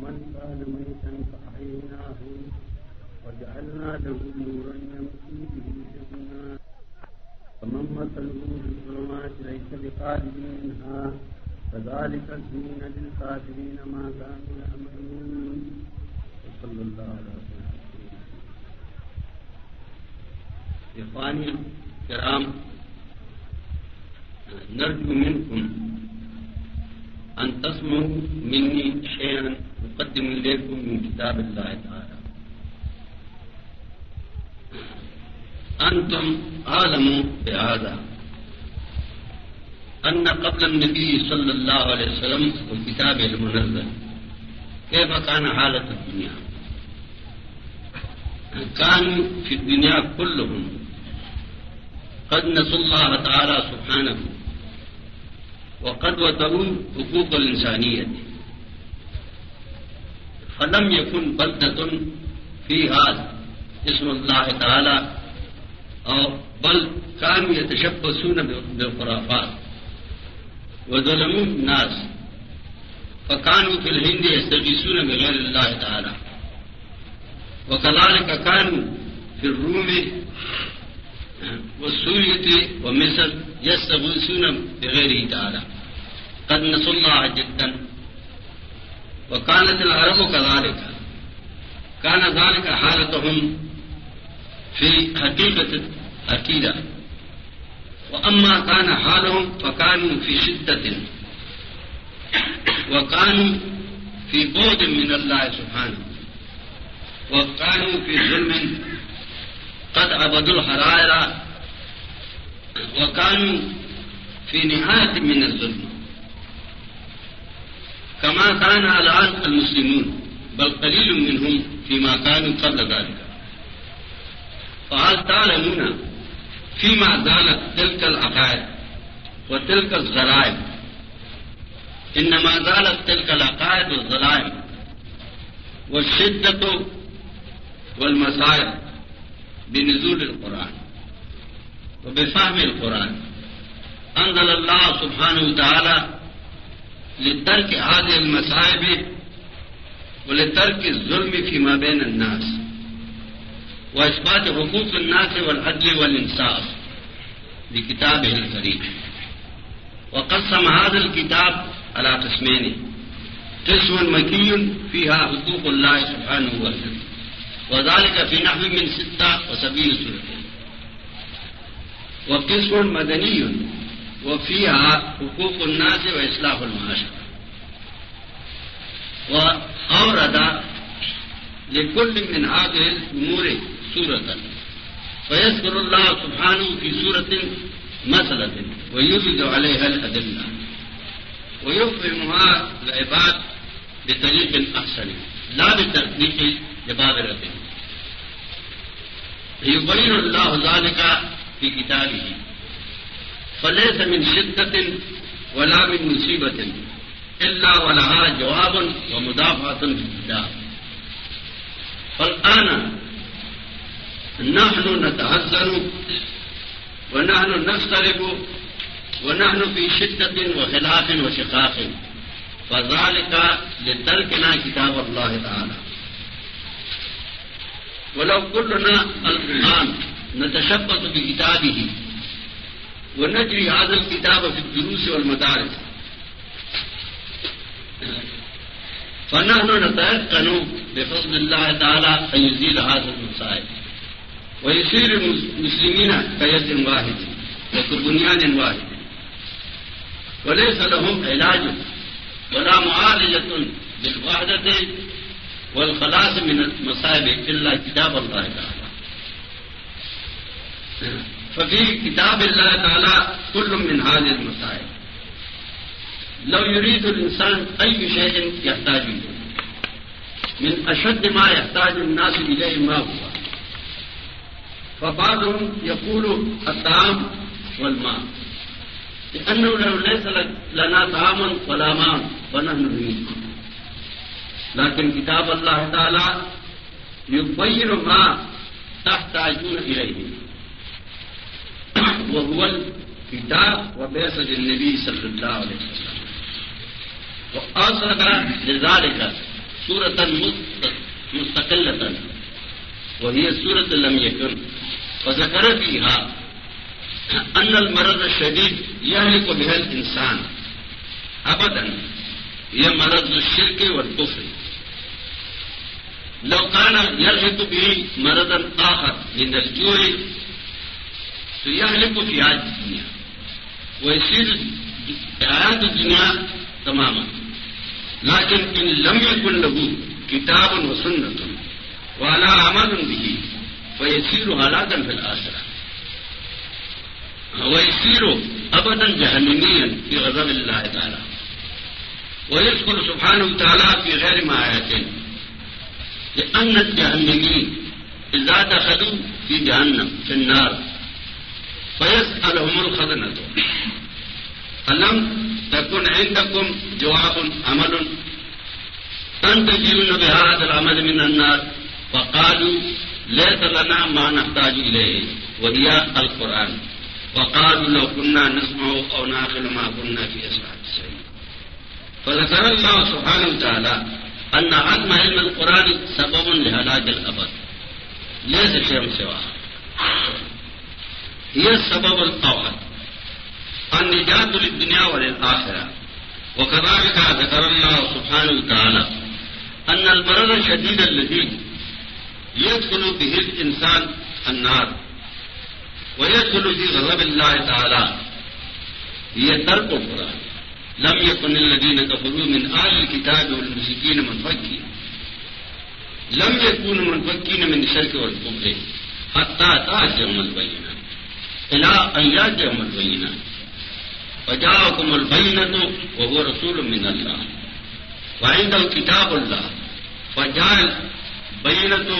ومن كان ميتا فأحييناه وجعلنا له نورا يمشي به في الناس فمن مثله في الظلمات ليس بخارج منها كذلك زين للكافرين ما كانوا يعملون. وصلى الله على سيدنا إخواني الكرام، نرجو منكم أن تسمعوا مني شيئا أقدم إليكم من كتاب الله تعالى أنتم أعلموا بهذا. أن قبل النبي صلى الله عليه وسلم وكتابه المنزل. كيف كان حالة الدنيا كانوا في الدنيا كلهم قد نسوا الله تعالى سبحانه وقد وتروا حقوق الإنسانية فلم يكن بلدة فيها اسم الله تعالى أو بل کام یہ تشب سون خرافات و ظلم ناز فقان و فل كانوا يتشبثون بالخرافات وظلموا الناس فكانوا في الهند يستغيثون بغير الله تعالى وكذلك كانوا في الروم والسورية ومصر يستغيثون بغيره تعالى قد نسوا الله جدا وكانت العرب كذلك كان ذلك حالتهم في حقيقة عقيدة وأما كان حالهم فكانوا في شدة وكانوا في بعد من الله سبحانه وكانوا في ظلم قد عبدوا الحرائر. وكانوا في نهاية من الظلم. كما كان الآن المسلمون، بل قليل منهم فيما كانوا قبل ذلك. فهل تعلمون فيما زالت تلك العقائد وتلك الزرائب إنما زالت تلك العقائد والزرائب والشدة والمصائب بنزول القرآن وبفهم القرآن. أنزل الله سبحانه وتعالى لترك هذه المصائب ولترك الظلم فيما بين الناس، وإثبات حقوق الناس والعدل والانصاف والإنصاف بكتابه الكريم وقسم هذا الكتاب على قسمين. قسم مكي فيها حقوق الله سبحانه وتعالى. وذلك في نحو من ستة وسبعين سورة وقسم مدني وفيها حقوق الناس وإصلاح المعاشرة وأورد لكل من هذه الأمور سورة. فيذكر الله سبحانه في سورة مسألة ويوجد عليها الأدلة. ويفهمها العباد بطريق أحسن، لا بتطبيق جبابرة يبين الله ذلك في كتابه. فليس من شدة ولا من مصيبة إلا ولها جواب ومدافعة في الكتاب فالآن نحن نتهزن ونحن نفترق ونحن في شدة وخلاف وشقاق. فذلك لتركنا كتاب الله تعالى. ولو كلنا الآن نتشبث بكتابه وہ نجری عادل ونجري هذا الكتاب في الدروس والمدارس. فنحن نتيقن بفضل الله تعالى أن يزيل هذا المصائب ويصير المسلمين كيد واحد وكبنيان واحد. وليس لهم علاج ولا معالجة بالوحدة والخلاص من المصائب إلا كتاب الله تعالى. ففي كتاب الله تعالى كل من هذه المصائب لو يريد الإنسان أي شيء يحتاج إليه. من أشد ما يحتاج الناس إليه ما هو. فبعضهم يقول الطعام والماء. لأنه لو ليس لنا طعام ولا ماء فنحن نريد لكن كتاب الله تعالى يبين ما تحتاجون إليه وهو الكتاب وبيصة النبي صلى الله عليه وسلم. وأصدق لذلك سورت مستقل وہی سورت لم یکن وذکر فیہا ان المرض الشدید یہلک به الانسان ابدا یہ مرض الشرک والکفر لو كان يلحق به مرضا آخر من الجوع فيهلك في هذه الدنيا ويصير حياة الدنيا تماما لكن إن لم يكن له كتاب وسنة ولا عمل به فيصير هلاكا في الآخرة ويصير أبدا جهنميا في غضب الله تعالى ويذكر سبحانه وتعالى في غير ما آياتين لأن الجهنمين إذا دخلوا في جهنم في النار۔ فيسألهم الخزنة. ألم تكن عندكم جواب عمل. تنتجون بهذا العمل من النار فقالوا ليس لنا ما نحتاج إليه. وهي القرآن. وقالوا لو كنا نسمع أو ناخل ما كنا في أسرع السعيد فذكر الله سبحانه وتعالى أن عدم علم القرآن سبب لهلاك الأبد. ليس شيء سواه. هي السبب الأول النجاة للدنيا وللآخرة. وكذلك ذكر الله سبحانه وتعالى أن المرض الشديد الذي يدخل به الإنسان النار. ويدخل في غضب الله تعالى. هي ترك القرآن. لم يكن الذين كفروا من آل الكتاب والمشركين منفكين. لم يكونوا منفكين من الشرك والكفر. حتى تأتيهم البينة إلى أن يأتيهم البينة فجاءكم البينة وهو رسول من الله وعنده كتاب الله فجاء البينة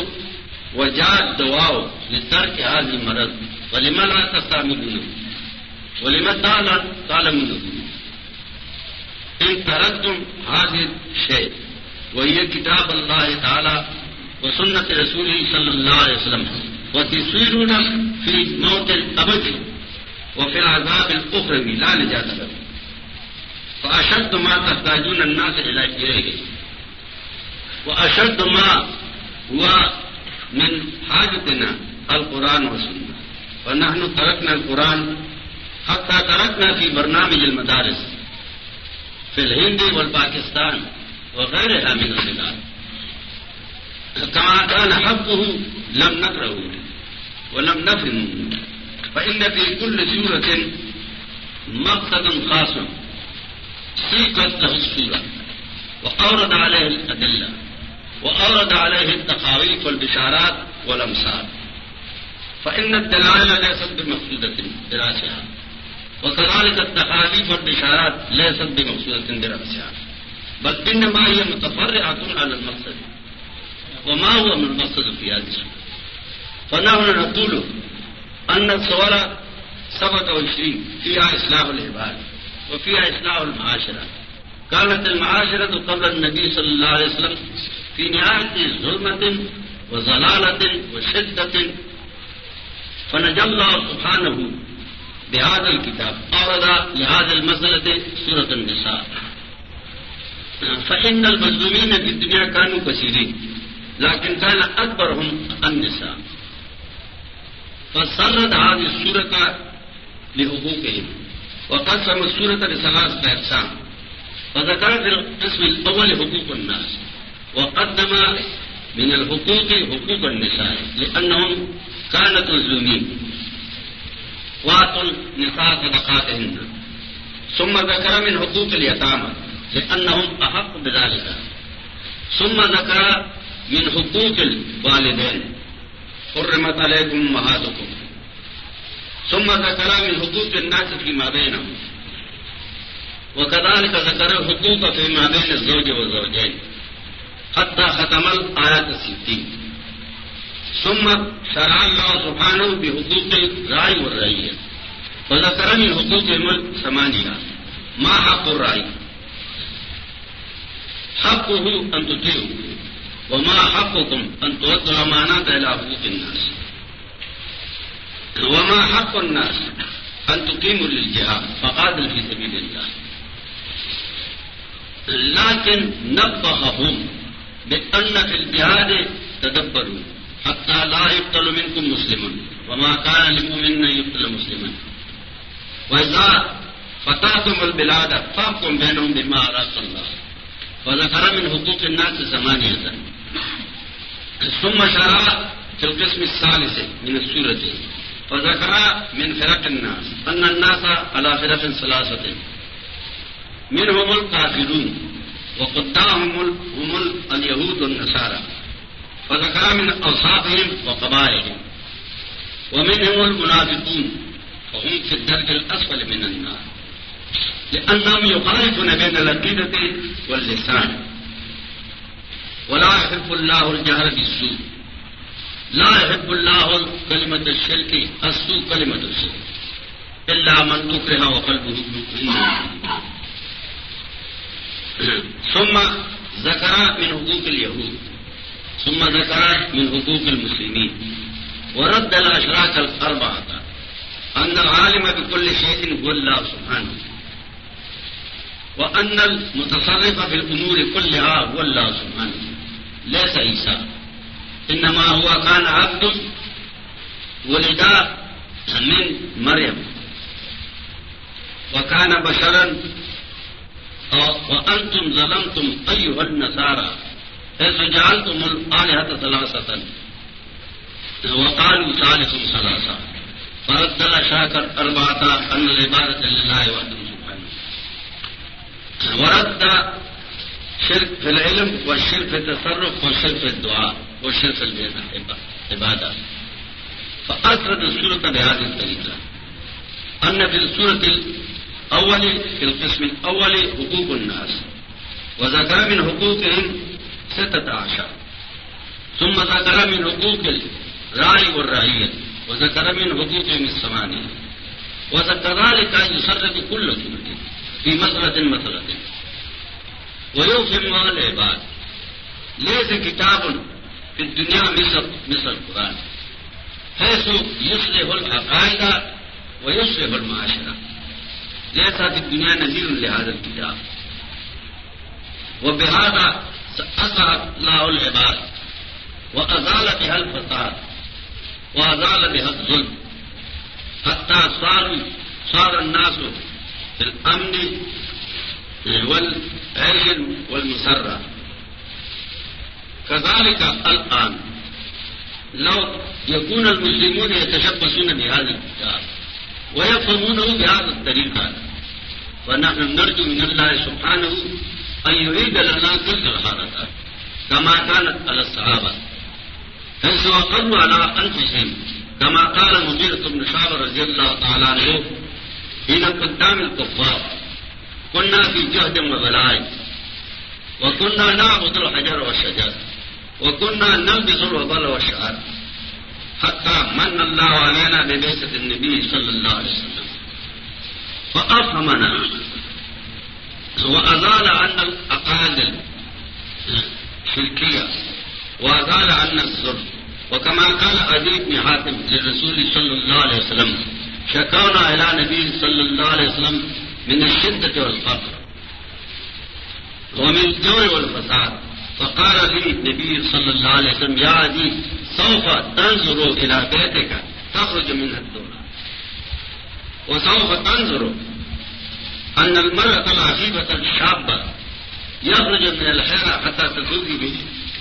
وجاء الدواء۔ لترك هذا المرض ولما لا تستعملونه ولما تعلمونه ان ترکتم حاضر شيء وهي كتاب الله تعالى وسنة رسوله صلى الله عليه وسلم۔ ہے وتصيرون في موت الأبد وفي العذاب الأخروي لا نجاة له. فأشد ما تحتاجون الناس إلى إليه. وأشد ما هو من حاجتنا القرآن والسنة. ونحن تركنا القرآن حتى تركنا في برنامج المدارس في الهند والباكستان وغيرها من البلاد. كما كان حقه لم نكره ولم نفهم فإن في كل سورة مقصدا خاصا سيقت له السورة. وأورد عليه الأدلة. وأورد عليه التخاويف والبشارات والأمثال. فإن الدلائل ليست بمقصودة دراسها. وكذلك التخاليف والبشارات ليست بمقصودة دراسها. بل إنما هي متفرعة على المقصد. وما هو من المقصد في هذه السورة؟ فنحن نقول أن الصورة سبعة وعشرين، فيها إصلاح العباد وفيها إصلاح المعاشرة. كانت المعاشرة قبل النبي صلى الله عليه وسلم في نهاية ظلمة وزلالة وشدة. فنجى الله سبحانه بهذا الكتاب، أورد لهذه المسألة سورة النساء. فإن المظلومين في الدنيا كانوا كثيرين، لكن كان أكبرهم النساء. فسرد هذه السورة لحقوقهم. وقسم السورة لثلاث أقسام. فذكر في القسم الأول حقوق الناس، وقدم من الحقوق حقوق النساء، لأنهم كانت مظلومين واتوا النساء صدقاتهن ثم ذكر من حقوق اليتامى، لأنهم أحق بذلك. ثم ذكر من حقوق الوالدين. حرمت عليكم أمهاتكم ثم ذكر من حقوق الناس فيما بينهم وكذلك ذكر الحقوق فيما بين الزوج والزوجين حتى ختم الآيات الستين ثم شرع الله سبحانه بحقوق الرعي والرعية وذكر من حقوق حقوقهم الثمانية ما حق الرعي حقه أن تطيعوا وما حقكم؟ أن تؤدوا الأمانات إلى حقوق الناس. وما حق الناس؟ أن تقيموا للجهاد، فقاتل في سبيل الله. لكن نبههم بأن في الجهاد تدبروا، حتى لا يقتل منكم مسلما وما كان لمؤمن أن يقتل مسلما وإذا فتحتم البلاد فاحكم بينهم بما أراك الله. وذكر من حقوق الناس ثمانية ثم شرع في القسم الثالث من السورة. فذكر من فرق الناس أن الناس على فرق ثلاثة. منهم الكافرون وقداهم هم اليهود والنصارى. فذكر من أوصافهم وقبائلهم. ومنهم المنافقون وهم في الدرك الأسفل من النار. لأنهم يخالفون بين العقيدة واللسان. ولا يحب الله الجهل بالسوء. لا يحب الله كلمة الشرك، السوء كلمة الشرك إلا من أكره وقلبه ثم ذكر من حقوق اليهود، ثم ذكر من حقوق المسلمين. ورد الأشراك الأربعة. أن العالم بكل شيء هو الله سبحانه. وأن المتصرف في الأمور كلها هو الله سبحانه. ليس عيسى. إنما هو كان عبد ولد من مريم. وكان بشرا، وأنتم ظلمتم أيها النصارى حيث جعلتم الآلهة ثلاثة. وقالوا ثالث ثلاثة. فرد الأشاكر أربعة أن العبادة لله وحده سبحانه. ورد شرك في العلم والشرك في التصرف والشرك في الدعاء والشرك في العبادة فأسرد السورة بهذه الطريقة. أن في السورة الأول في القسم الأول حقوق الناس. وذكر من حقوقهم ستة عشر. ثم ذكر من حقوق الرعي والرعية. وذكر من حقوقهم الثمانية. وذكر وكذلك يسرد كل سورة في مسألة مسألة. ويوفم العباد ليس كتاب في الدنيا مثل مثل القرآن. حيث يصلح العقائد ويصلح المعاشرة. ليس في الدنيا نذير لهذا الكتاب. وبهذا أثر الله العباد. وأزال بها الفساد. وأزال بها الظلم. حتى صار صار الناس في الأمن والعيش والمسرة كذلك الآن. لو يكون المسلمون يتشبثون بهذا الكتاب ويفهمونه بهذا الطريقة، فنحن نرجو من الله سبحانه أن يريد لنا كل الحركات كما كانت على الصحابة. حيث وقروا على أنفسهم، كما قال المغيرة بن شعب رضي الله تعالى عنه حين قدام الكفار. كنا في جهد وبلاء، وكنا نعبد الحجر والشجر، وكنا نلبس الوبل والشعر، حتى من الله علينا ببيسة النبي صلى الله عليه وسلم. فأفهمنا، وأزال عنا الأقادل شركية، وأزال عنا الظلم وكما قال أبي بن حاتم للرسول صلى الله عليه وسلم شكونا إلى نبي صلى الله عليه وسلم من الشدة والفقر. ومن الجوع والفساد. فقال لي النبي صلى الله عليه وسلم، يا عدي سوف تنظر إلى بيتك تخرج منها الدولة. وسوف تنظر أن المرأة العفيفة الشابة يخرج من الحيرة حتى تزوجي به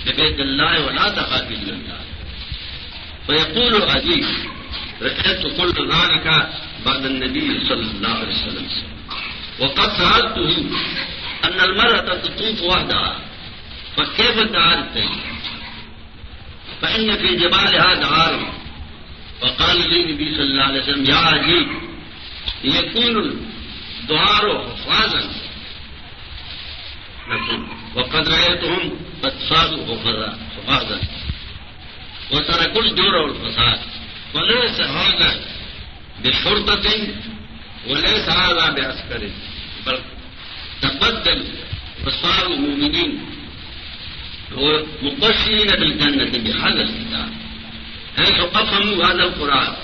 ببيت الله ولا تخافي من الله. فيقول عزيز، رأيت كل ذلك بعد النبي صلى الله عليه وسلم. وقد سألته أن المرأة تطوف وحدها، فكيف تعرف فإن في جبالها دعار فقال لي النبي صلى الله عليه وسلم، يا عجيب، يكون الدعار حفاظا. وقد رأيتهم قد صادوا حفاظا. وتركوا الجور والفساد، وليس هذا بشرطة وليس هذا بعسكر بل تبدل وصاروا مؤمنين ومبشرين بالجنة بهذا الكتاب حيث قسموا هذا القرآن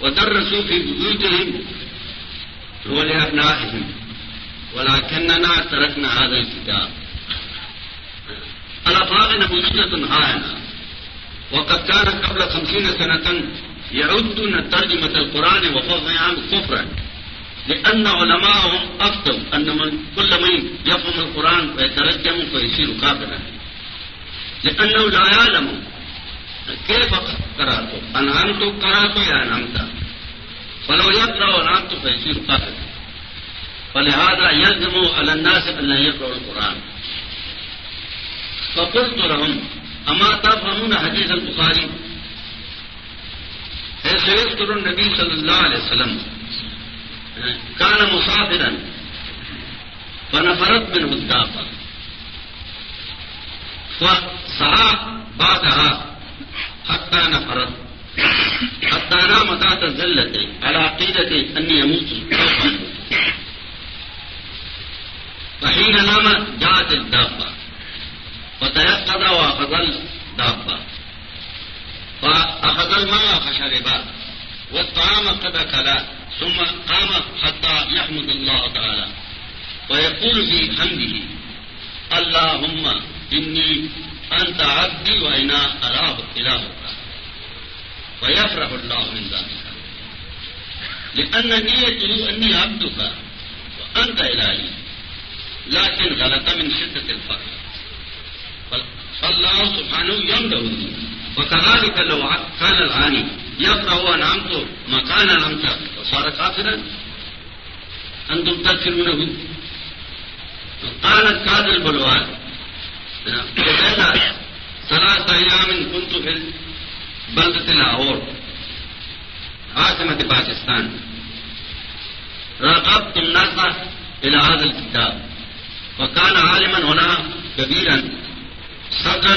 ودرسوا في بيوتهم ولأبنائهم ولكننا تركنا هذا الكتاب۔ ألا الباغ نبوسنة هائنا وقد كان قبل خمسين سنة يعدون ترجمة القرآن وفضعها كفرا. لأن علماءهم أفتوا أن من كل من يفهم القرآن ويترجم فيصير كافرا. لأنه لا يعلم كيف قرأته. أنعمت قرأته يا أنعمت فلو يقرأ أنعمت فيصير كافرا. فلهذا يلزم على الناس أن يقرأوا القرآن. فقلت لهم، أما تفهمون حديث البخاري؟ حيث يذكر النبي صلى الله عليه وسلم كان مسافرا فنفرت منه الدابة فسعى بعدها حتى نفرت. حتى نام تحت الزلة على عقيدة أني يموت فحين نام جاءت الدابة، فتيقظ وأخذ الدابة. فأخذ الماء فشربا والطعام قد أكلا ثم قام حتى يحمد الله تعالى. ويقول في حمده اللهم إني أنت عبدي وأنا أراه إلهك. ويفرح الله من ذلك. لأن نيته أني عبدك وأنت إلهي، لكن غلط من شدة الفرح. فالله سبحانه يمده وكذلك لو كان الغاني يقرأ أنعمت مكان أنعمت وصار كافرا أنتم تذكرونه قالت كاد البلوان. ثلاث أيام كنت في بلدة لاہور عاصمة باكستان راقبت الناس إلى هذا الكتاب. وكان عالما هنا كبيرا صدرا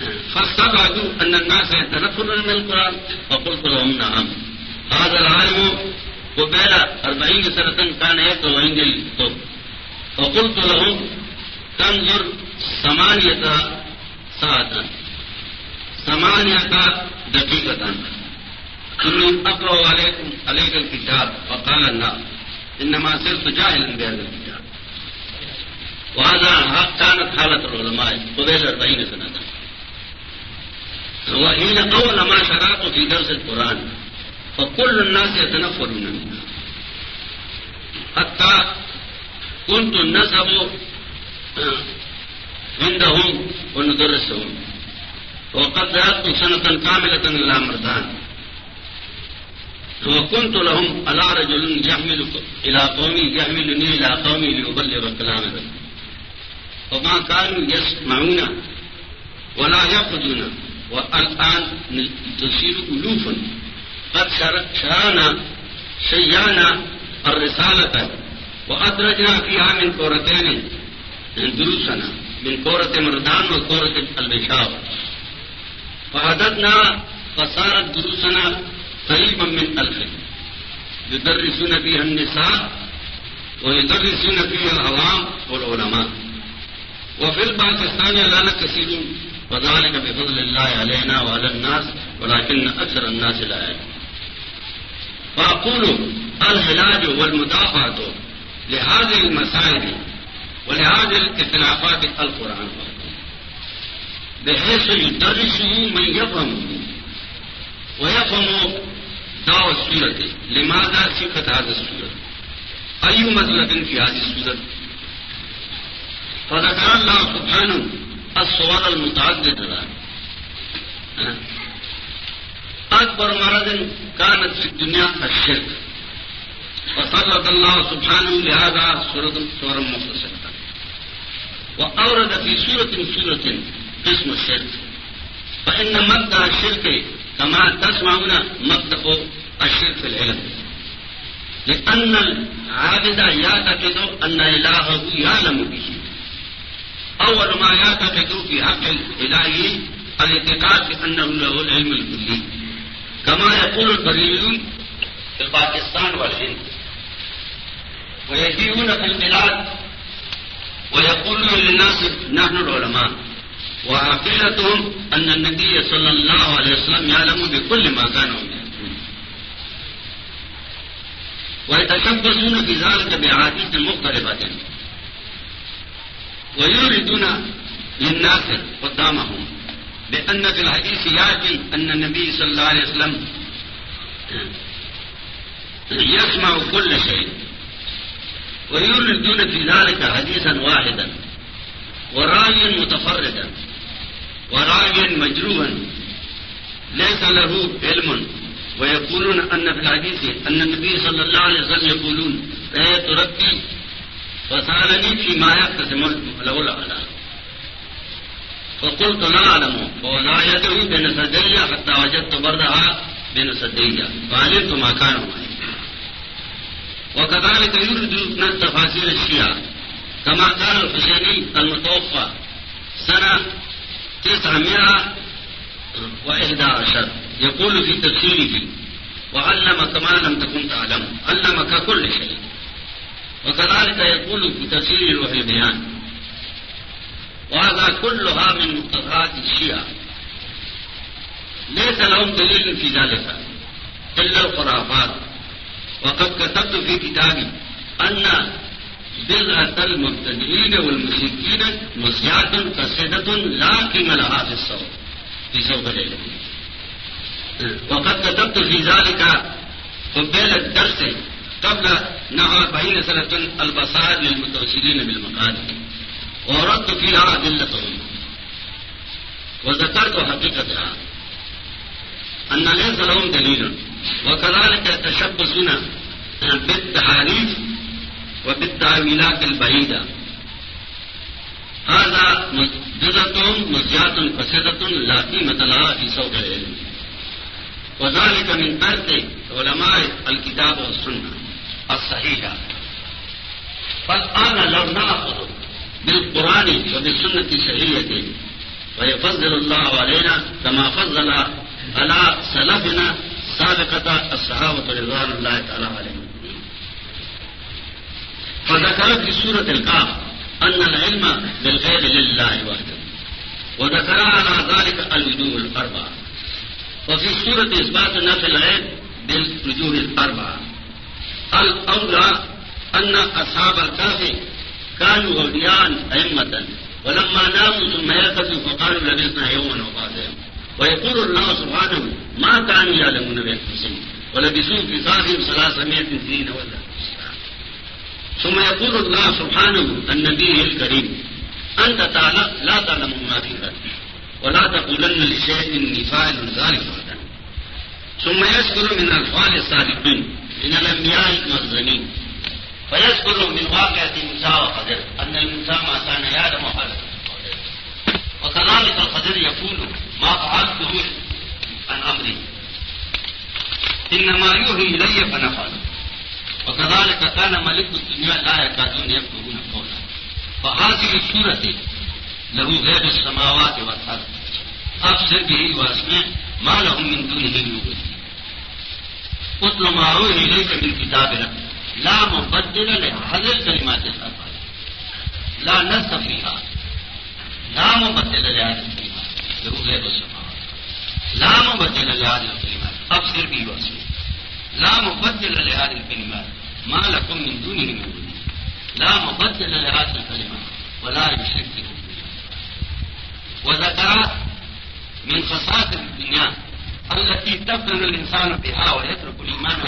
للمدرسة فاستبعدوا أن الناس يتنفرون من القرآن، فقلت لهم نعم. هذا العالم قبيل أربعين سنة كان يقرأ عند الكتب لهم، تنظر ثمانية ساعة ثمانية دقيقة إني أقرأ عليكم، عليك الكتاب. فقال الناس إنما صرت جاهلا بهذا الكتاب. وهذا كانت حالة العلماء قبيل أربعين سنة. وحين أول ما شرعت في درس القرآن. فكل الناس يتنفرون منه. حتى كنت النسب عندهم وندرسهم. وقد ذهبت سنة كاملة إلى مردان وكنت لهم على رجل يحمل إلى قومي، يحملني إلى قومي لأبلغ كلام ذلك وما كانوا يسمعون ولا يأخذون والآن تصير ألوفا. قد شرعنا شيعنا الرسالة. وأدرجنا فيها من كورتين دروسنا، من كورة مردان وكورة البشاو فعددنا فصارت دروسنا قريبا من ألف يدرسون فيها النساء ويدرسون فيها العوام والعلماء. وفي الباكستان لا كثير وذلك بفضل الله علينا وعلى الناس، ولكن أكثر الناس لا يعلمون. فأقول العلاج والمدافعة لهذه المسائل ولهذه الاختلافات القرآن. بحيث يدرسه من يفهمه ويفهم دعوة السورة. لماذا سكت هذا السورة؟ أي مطلب في هذه السورة؟ فذكر الله سبحانه الصور المتعددة أكبر مرض كانت في الدنيا الشرك فسلط الله سبحانه لهذا سورة سورة مختصرة وأورد في سورة سورة قسم الشرك فإن مبدأ الشرك كما تسمعون مبدأ الشرك في العلم۔ لأن العابد يعتقد أن إلهه يعلم به۔ أول ما يعتقد في حق الإلهي الاعتقاد بأنه له العلم الكلي كما يقول البريدون في باكستان والهند. ويجيئون في البلاد ويقولون للناس نحن العلماء. وعقيدتهم أن النبي صلى الله عليه وسلم يعلم بكل ما كانوا ويتشبثون في ذلك بأحاديث مختلفة. ويوردون للناس قدامهم بأن في الحديث ياتي أن النبي صلى الله عليه وسلم يسمع كل شيء ويوردون في ذلك حديثا واحدا وراي متفردا وراي مجروها ليس له علم. ويقولون أن في الحديث أن النبي صلى الله عليه وسلم يقولون رأيت ربي فسألني فيما يقتسم له الأعلى فقلت لا أعلم ولا يدعو بين سدي حتى وجدت بردها بين سدي فعلمت ما كان معي وكذلك يرد من تفاصيل الشيعة كما قال الحسيني المتوفى سنة تسعمائة وإحدى عشر يقول في تفسيره وعلمك ما لم تكن تعلم. علمك كل شيء وكذلك يقول في تفسير روح البيان، وهذا كلها من مقتضيات الشيعة. ليس لهم دليل في ذلك إلا الخرافات. وقد كتبت في كتابي أن بضعة المبتدئين والمشركين مسيعة فسدة لا قيمة لها في الصوت، في صوت العلم وقد كتبت في ذلك قبيل الدرس قبل نحو أربعين سنة البصائر للمتوسلين بالمقادم وردت فيها أدلتهم وذكرت حقيقتها أن ليس لهم دليل وكذلك يتشبثون بالتحاريف وبالتأويلات البعيدة هذا جزتهم مزجات فسدة لا قيمة لها في صوت العلم. وذلك من ترك علماء الكتاب والسنة. الصحيحة. فالآن لو نأخذ بالقرآن وبالسنة الصحيحة ويفضل الله علينا كما فضل على سلفنا سابقة الصحابة رضوان الله تعالى عليهم. فذكر في سورة الكاف أن العلم بالغير لله وحده. وذكر على ذلك الوجوه الأربعة. وفي سورة إثبات نفي العلم بالوجوه الأربعة. الأولى أن أصحاب الكهف كانوا أولياء أئمة. ولما ناموا ثم يقظوا فقالوا لبثنا يوما وبعض يوم. ويقول الله سبحانه ما كانوا يعلمون بأنفسهم. ولبثوا في كهفهم ثلاثمائة سنين ولا. ثم يقول الله سبحانه النبي الكريم، أنت تعلم لا تعلم ما في غد ولا تقولن لشيء إني فاعل ذلك. غدا ثم يذكر من الفعل السابقين. من الأنبياء المخزنين فيذكر من واقعة موسى وقدر أن الموسى ما كان يعلم حالة وكذلك القدر يقول ما فعلته عن أمري. إنما يوحي إلي فنفعل. وكذلك كان ملك الدنيا لا يكادون يفقهون قولا. فهذه السورة له غير السماوات والأرض. أبصر به وأسمع ما لهم من دونه من ولي اتل ما أوحي إليك من لا مبدل لهذه الكلمات الأربع لا نسخ فيها لا مبدل لهذه الكلمات له غير السماوات لا مبدل لهذه الكلمات أبصر به وأسمع لا مبدل لهذه الكلمات ما لكم من دونه من ولي لا مبدل لهذه الكلمات ولا يشرك به وذكر من خصائص الدنيا التي تفضل الإنسان بها ويترك الإيمان